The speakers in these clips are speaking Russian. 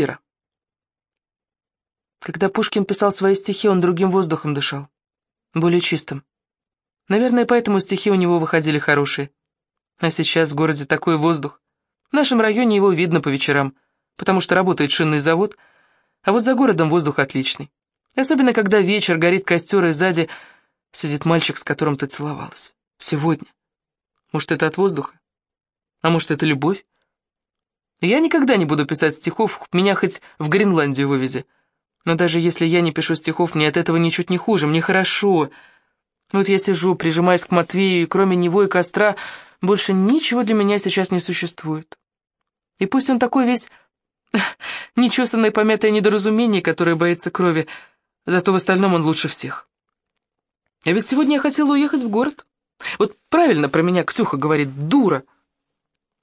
Ира. Когда Пушкин писал свои стихи, он другим воздухом дышал, более чистым. Наверное, поэтому стихи у него выходили хорошие. А сейчас в городе такой воздух. В нашем районе его видно по вечерам, потому что работает шинный завод, а вот за городом воздух отличный. Особенно, когда вечер, горит костер, и сзади сидит мальчик, с которым ты целовалась. Сегодня. Может, это от воздуха? А может, это любовь? Я никогда не буду писать стихов, меня хоть в Гренландию вывези. Но даже если я не пишу стихов, мне от этого ничуть не хуже, мне хорошо. Вот я сижу, прижимаясь к Матвею, и кроме него и костра больше ничего для меня сейчас не существует. И пусть он такой весь нечесанное помятое недоразумение, которое боится крови, зато в остальном он лучше всех. А ведь сегодня я хотела уехать в город. Вот правильно про меня Ксюха говорит, дура.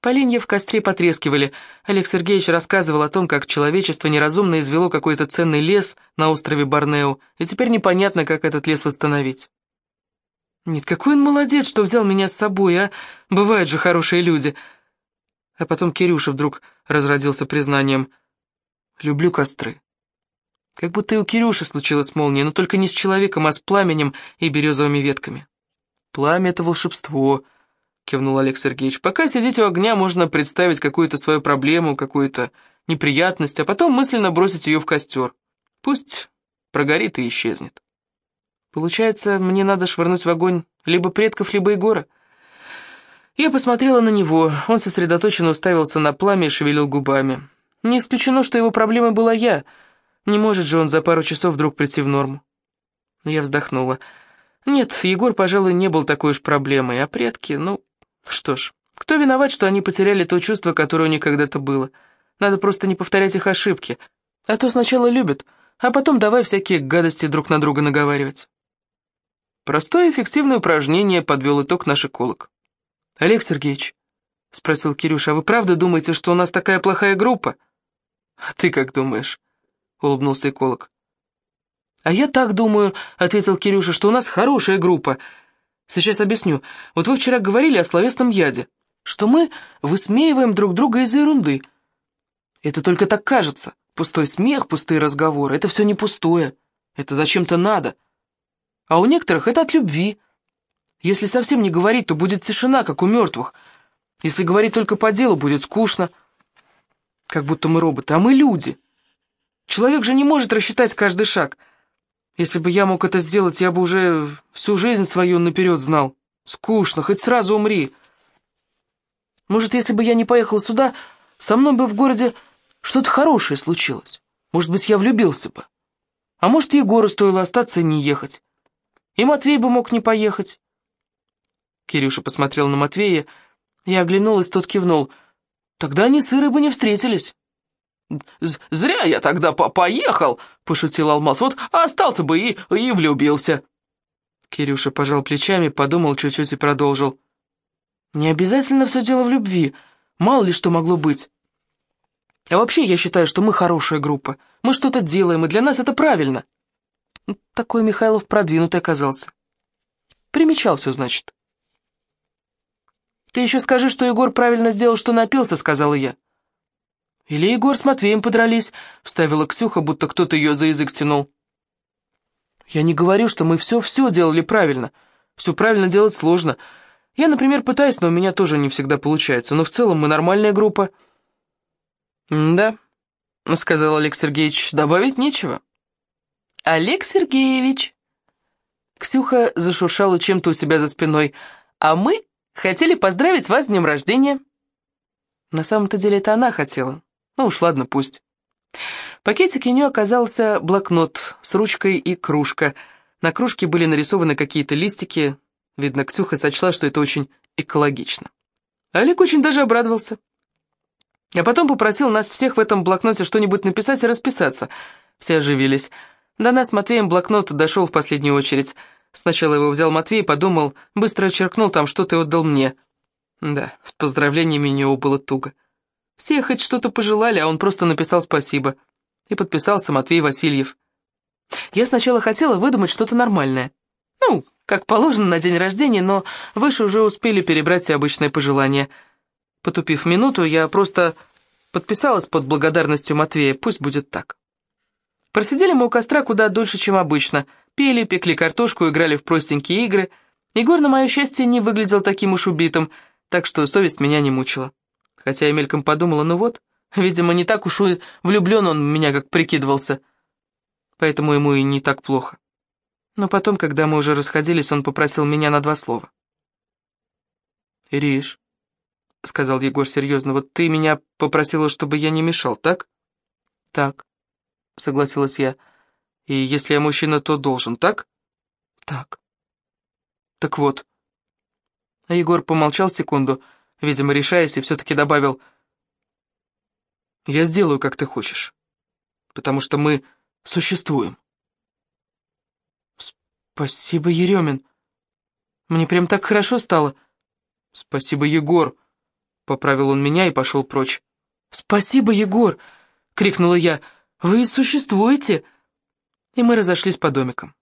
Поленья в костре потрескивали. Олег Сергеевич рассказывал о том, как человечество неразумно извело какой-то ценный лес на острове Борнео, и теперь непонятно, как этот лес восстановить. Нет, какой он молодец, что взял меня с собой, а? Бывают же хорошие люди. А потом Кирюша вдруг разродился признанием. Люблю костры. Как будто и у Кирюши случилась молния, но только не с человеком, а с пламенем и березовыми ветками. Пламя — это волшебство, — кивнул Олег Сергеевич. «Пока сидите у огня, можно представить какую-то свою проблему, какую-то неприятность, а потом мысленно бросить ее в костер. Пусть прогорит и исчезнет. Получается, мне надо швырнуть в огонь либо предков, либо Егора?» Я посмотрела на него, он сосредоточенно уставился на пламя и шевелил губами. Не исключено, что его проблемой была я. Не может же он за пару часов вдруг прийти в норму. Я вздохнула. Нет, Егор, пожалуй, не был такой уж проблемой, а предки, ну, что ж, кто виноват, что они потеряли то чувство, которое у них когда-то было? Надо просто не повторять их ошибки. А то сначала любят, а потом давай всякие гадости друг на друга наговаривать. Простое эффективное упражнение подвел итог наш эколог. «Олег Сергеевич», — спросил Кирюша, — «а вы правда думаете, что у нас такая плохая группа?» «А ты как думаешь?» — улыбнулся эколог. «А я так думаю», — ответил Кирюша, — «что у нас хорошая группа. Сейчас объясню. Вот вы вчера говорили о словесном яде, что мы высмеиваем друг друга из-за ерунды. Это только так кажется. Пустой смех, пустые разговоры — это все не пустое. Это зачем-то надо. А у некоторых это от любви. Если совсем не говорить, то будет тишина, как у мертвых. Если говорить только по делу, будет скучно. Как будто мы роботы, а мы люди. Человек же не может рассчитать каждый шаг — если бы я мог это сделать, я бы уже всю жизнь свою наперед знал. Скучно, хоть сразу умри. Может, если бы я не поехал сюда, со мной бы в городе что-то хорошее случилось. Может быть, я влюбился бы. А может, Егору стоило остаться и не ехать. И Матвей бы мог не поехать. Кирюша посмотрел на Матвея. Я оглянулась, тот кивнул. Тогда они с Ирой бы не встретились. «Зря я тогда по поехал», — пошутил Алмаз. «Вот остался бы и, и влюбился». Кирюша пожал плечами, подумал чуть-чуть и продолжил. «Не обязательно все дело в любви. Мало ли что могло быть. А вообще я считаю, что мы хорошая группа. Мы что-то делаем, и для нас это правильно». Ну, такой Михайлов продвинутый оказался. Примечал все, значит. «Ты еще скажи, что Егор правильно сделал, что напился», — сказала я. «Или Егор с Матвеем подрались», — вставила Ксюха, будто кто-то ее за язык тянул. «Я не говорю, что мы все-все делали правильно. Все правильно делать сложно. Я, например, пытаюсь, но у меня тоже не всегда получается. Но в целом мы нормальная группа». «Да», — сказал Олег Сергеевич, — «добавить нечего». «Олег Сергеевич!» Ксюха зашуршала чем-то у себя за спиной. «А мы хотели поздравить вас с днем рождения». На самом-то деле это она хотела. Ну уж ладно, пусть. В пакетике у нее оказался блокнот с ручкой и кружка. На кружке были нарисованы какие-то листики. Видно, Ксюха сочла, что это очень экологично. Олег очень даже обрадовался. А потом попросил нас всех в этом блокноте что-нибудь написать и расписаться. Все оживились. До нас Матвеем блокнот дошел в последнюю очередь. Сначала его взял Матвей, подумал, быстро черкнул там, что ты отдал мне. Да, с поздравлениями у него было туго. Все хоть что-то пожелали, а он просто написал спасибо. И подписался Матвей Васильев. Я сначала хотела выдумать что-то нормальное. Ну, как положено на день рождения, но выше уже успели перебрать все обычные пожелания. Потупив минуту, я просто подписалась под благодарностью Матвея, пусть будет так. Просидели мы у костра куда дольше, чем обычно. Пели, пекли картошку, играли в простенькие игры. Егор, на мое счастье, не выглядел таким уж убитым, так что совесть меня не мучила. Хотя я мельком подумала, ну вот, видимо, не так уж влюблен он в меня, как прикидывался. Поэтому ему и не так плохо. Но потом, когда мы уже расходились, он попросил меня на два слова. «Ириш», — сказал Егор серьезно, — «вот ты меня попросила, чтобы я не мешал, так?» «Так», — согласилась я. «И если я мужчина, то должен, так?» «Так». «Так вот». А Егор помолчал секунду, видимо, решаясь, и все-таки добавил, «Я сделаю, как ты хочешь, потому что мы существуем». «Спасибо, Еремин. Мне прям так хорошо стало». «Спасибо, Егор», — поправил он меня и пошел прочь. «Спасибо, Егор!» — крикнула я. «Вы существуете!» И мы разошлись по домикам.